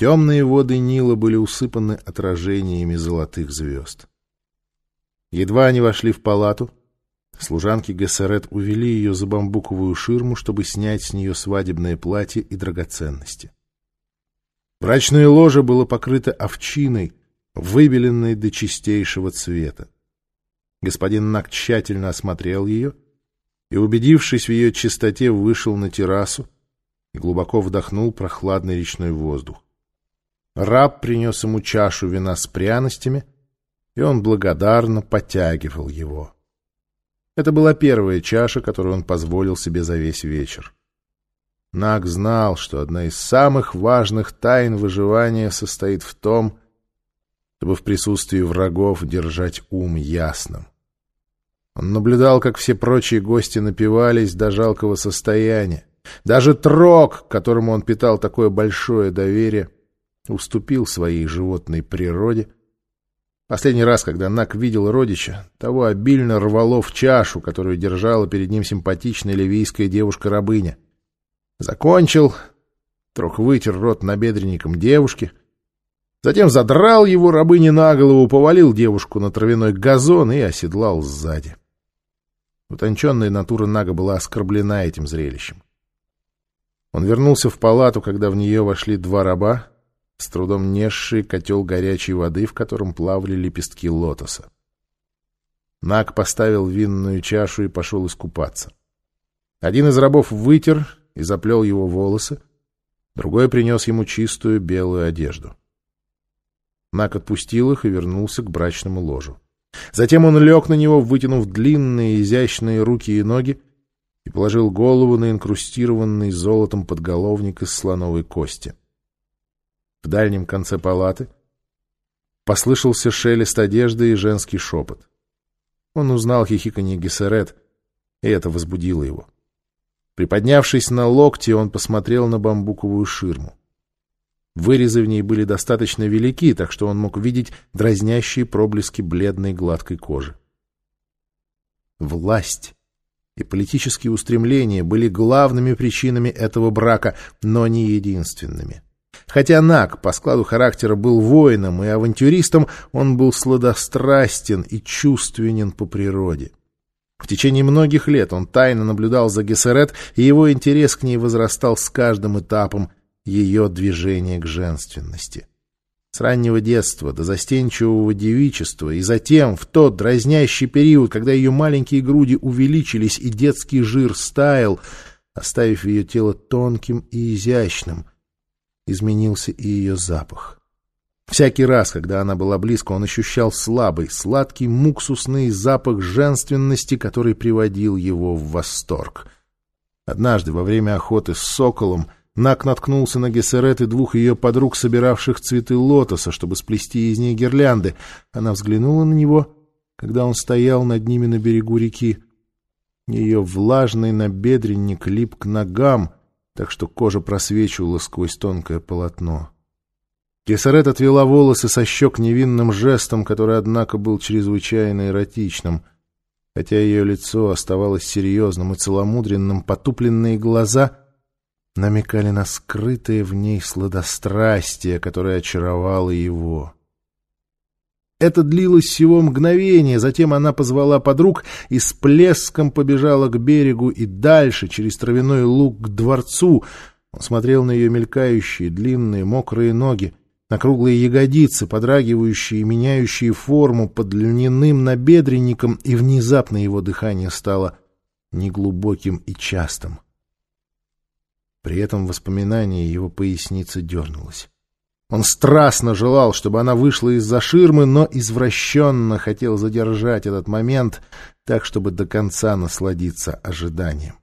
Темные воды Нила были усыпаны отражениями золотых звезд. Едва они вошли в палату, служанки Гессерет увели ее за бамбуковую ширму, чтобы снять с нее свадебное платье и драгоценности. Брачное ложе было покрыто овчиной, выбеленной до чистейшего цвета. Господин Нак тщательно осмотрел ее и, убедившись в ее чистоте, вышел на террасу и глубоко вдохнул прохладный речной воздух. Раб принес ему чашу вина с пряностями, и он благодарно подтягивал его. Это была первая чаша, которую он позволил себе за весь вечер. Наг знал, что одна из самых важных тайн выживания состоит в том, чтобы в присутствии врагов держать ум ясным. Он наблюдал, как все прочие гости напивались до жалкого состояния. Даже Трок, которому он питал такое большое доверие, уступил своей животной природе. Последний раз, когда Нак видел родича, того обильно рвало в чашу, которую держала перед ним симпатичная ливийская девушка-рабыня. Закончил, Трох вытер рот набедренником девушки — Затем задрал его рабыни на голову, повалил девушку на травяной газон и оседлал сзади. Утонченная натура Нага была оскорблена этим зрелищем. Он вернулся в палату, когда в нее вошли два раба, с трудом несшие котел горячей воды, в котором плавали лепестки лотоса. Наг поставил винную чашу и пошел искупаться. Один из рабов вытер и заплел его волосы, другой принес ему чистую белую одежду. Нак отпустил их и вернулся к брачному ложу. Затем он лег на него, вытянув длинные изящные руки и ноги, и положил голову на инкрустированный золотом подголовник из слоновой кости. В дальнем конце палаты послышался шелест одежды и женский шепот. Он узнал хихиканье Гессерет, и это возбудило его. Приподнявшись на локте, он посмотрел на бамбуковую ширму. Вырезы в ней были достаточно велики, так что он мог видеть дразнящие проблески бледной гладкой кожи. Власть и политические устремления были главными причинами этого брака, но не единственными. Хотя Нак по складу характера был воином и авантюристом, он был сладострастен и чувственен по природе. В течение многих лет он тайно наблюдал за Гессерет, и его интерес к ней возрастал с каждым этапом ее движение к женственности. С раннего детства до застенчивого девичества и затем в тот дразнящий период, когда ее маленькие груди увеличились и детский жир стаял, оставив ее тело тонким и изящным, изменился и ее запах. Всякий раз, когда она была близко, он ощущал слабый, сладкий муксусный запах женственности, который приводил его в восторг. Однажды во время охоты с соколом — Нак наткнулся на Гессерет и двух ее подруг, собиравших цветы лотоса, чтобы сплести из них гирлянды. Она взглянула на него, когда он стоял над ними на берегу реки. Ее влажный набедренник лип к ногам, так что кожа просвечивала сквозь тонкое полотно. Гессерет отвела волосы со щек невинным жестом, который, однако, был чрезвычайно эротичным. Хотя ее лицо оставалось серьезным и целомудренным, потупленные глаза — намекали на скрытое в ней сладострастие, которое очаровало его. Это длилось всего мгновение, затем она позвала подруг и с плеском побежала к берегу и дальше, через травяной луг к дворцу. Он смотрел на ее мелькающие, длинные, мокрые ноги, на круглые ягодицы, подрагивающие и меняющие форму под льняным набедренником, и внезапно его дыхание стало неглубоким и частым. При этом воспоминание его поясницы дернулось. Он страстно желал, чтобы она вышла из-за ширмы, но извращенно хотел задержать этот момент так, чтобы до конца насладиться ожиданием.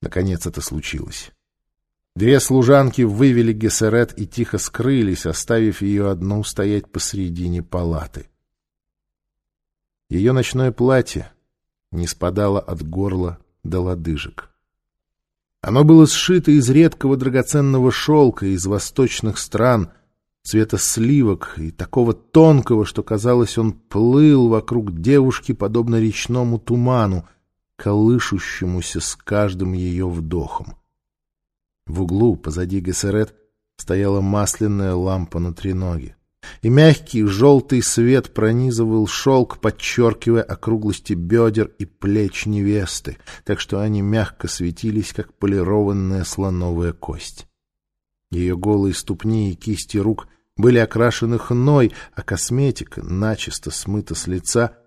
Наконец это случилось. Две служанки вывели Гессерет и тихо скрылись, оставив ее одну стоять посредине палаты. Ее ночное платье не спадало от горла до лодыжек. Оно было сшито из редкого драгоценного шелка из восточных стран, цвета сливок и такого тонкого, что, казалось, он плыл вокруг девушки, подобно речному туману, колышущемуся с каждым ее вдохом. В углу, позади Гессерет, стояла масляная лампа на треноге, и мягкий желтый свет пронизывал шелк, подчеркивая округлости бедер и плеч невесты, так что они мягко светились, как полированная слоновая кость. Ее голые ступни и кисти рук были окрашены хной, а косметика начисто смыта с лица,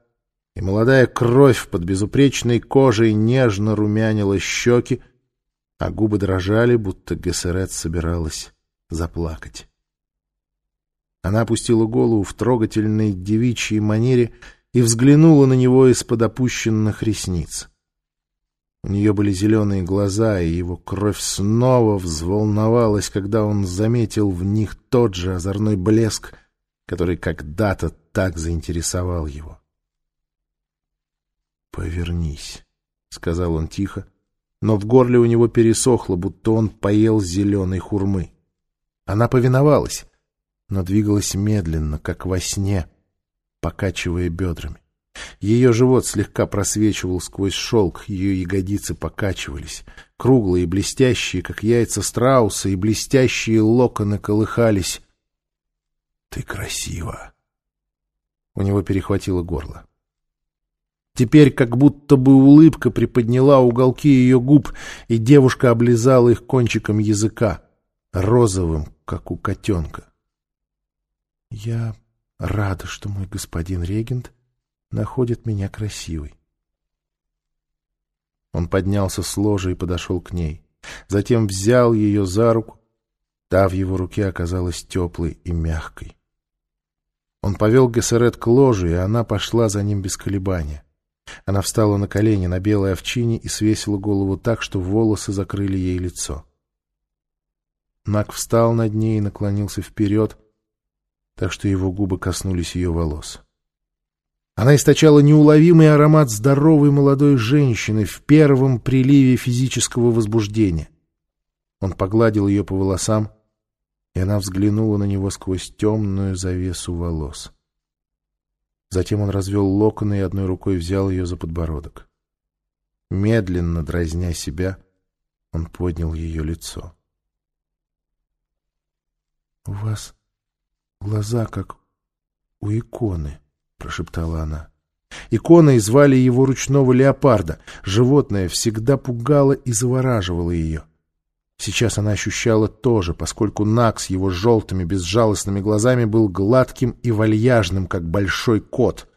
и молодая кровь под безупречной кожей нежно румянила щеки, а губы дрожали, будто Гессерет собиралась заплакать. Она опустила голову в трогательной девичьей манере и взглянула на него из-под опущенных ресниц. У нее были зеленые глаза, и его кровь снова взволновалась, когда он заметил в них тот же озорной блеск, который когда-то так заинтересовал его. «Повернись», — сказал он тихо, но в горле у него пересохло, будто он поел зеленой хурмы. Она повиновалась, но двигалась медленно, как во сне, покачивая бедрами. Ее живот слегка просвечивал сквозь шелк, ее ягодицы покачивались. Круглые, блестящие, как яйца страуса, и блестящие локоны колыхались. — Ты красива! У него перехватило горло. Теперь как будто бы улыбка приподняла уголки ее губ, и девушка облизала их кончиком языка, розовым, как у котенка. — Я рада, что мой господин регент находит меня красивой. Он поднялся с ложа и подошел к ней. Затем взял ее за руку. Та в его руке оказалась теплой и мягкой. Он повел Гессерет к ложе, и она пошла за ним без колебания. Она встала на колени на белой овчине и свесила голову так, что волосы закрыли ей лицо. Нак встал над ней и наклонился вперед, так что его губы коснулись ее волос. Она источала неуловимый аромат здоровой молодой женщины в первом приливе физического возбуждения. Он погладил ее по волосам, и она взглянула на него сквозь темную завесу волос. Затем он развел локоны и одной рукой взял ее за подбородок. Медленно, дразня себя, он поднял ее лицо. — У вас глаза, как у иконы, — прошептала она. Иконой звали его ручного леопарда. Животное всегда пугало и завораживало ее. Сейчас она ощущала тоже, поскольку Нак с его желтыми безжалостными глазами был гладким и вальяжным, как большой кот.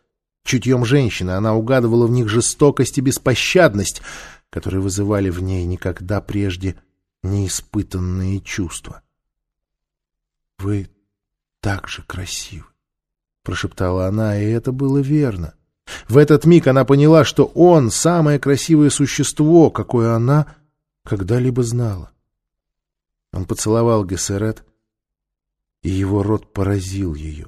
Чутьем женщины она угадывала в них жестокость и беспощадность, которые вызывали в ней никогда прежде неиспытанные чувства. — Вы так же красивы, — прошептала она, и это было верно. В этот миг она поняла, что он — самое красивое существо, какое она когда-либо знала. Он поцеловал Гессерет, и его рот поразил ее.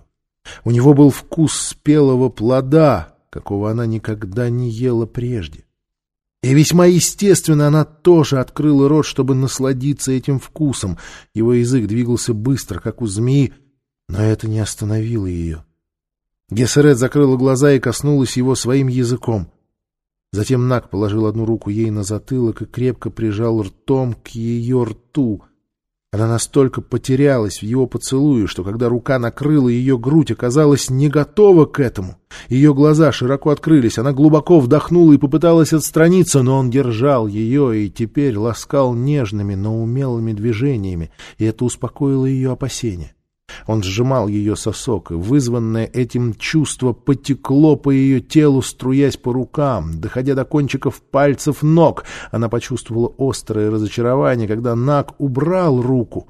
У него был вкус спелого плода, какого она никогда не ела прежде. И весьма естественно она тоже открыла рот, чтобы насладиться этим вкусом. Его язык двигался быстро, как у змеи, но это не остановило ее. Гессерет закрыла глаза и коснулась его своим языком. Затем Нак положил одну руку ей на затылок и крепко прижал ртом к ее рту — она настолько потерялась в его поцелуе, что когда рука накрыла ее грудь, оказалась не готова к этому. Ее глаза широко открылись, она глубоко вдохнула и попыталась отстраниться, но он держал ее и теперь ласкал нежными, но умелыми движениями, и это успокоило ее опасения. Он сжимал ее сосок, и вызванное этим чувство потекло по ее телу, струясь по рукам, доходя до кончиков пальцев ног. Она почувствовала острое разочарование, когда Нак убрал руку.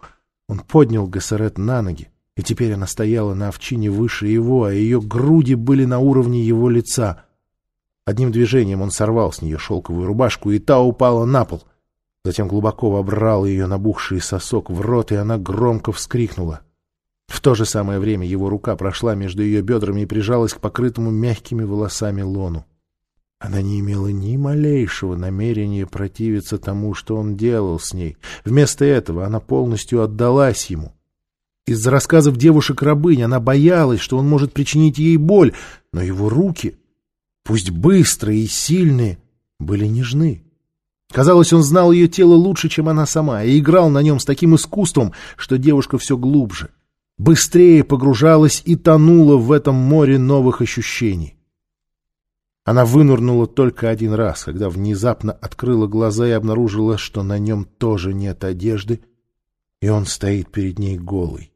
Он поднял Гессерет на ноги, и теперь она стояла на овчине выше его, а ее груди были на уровне его лица. Одним движением он сорвал с нее шелковую рубашку, и та упала на пол. Затем глубоко вобрал ее набухший сосок в рот, и она громко вскрикнула. В то же самое время его рука прошла между ее бедрами и прижалась к покрытому мягкими волосами лону. Она не имела ни малейшего намерения противиться тому, что он делал с ней. Вместо этого она полностью отдалась ему. Из рассказов девушек-рабынь она боялась, что он может причинить ей боль, но его руки, пусть быстрые и сильные, были нежны. Казалось, он знал ее тело лучше, чем она сама, и играл на нем с таким искусством, что девушка все глубже, быстрее погружалась и тонула в этом море новых ощущений. Она вынырнула только один раз, когда внезапно открыла глаза и обнаружила, что на нем тоже нет одежды, и он стоит перед ней голый.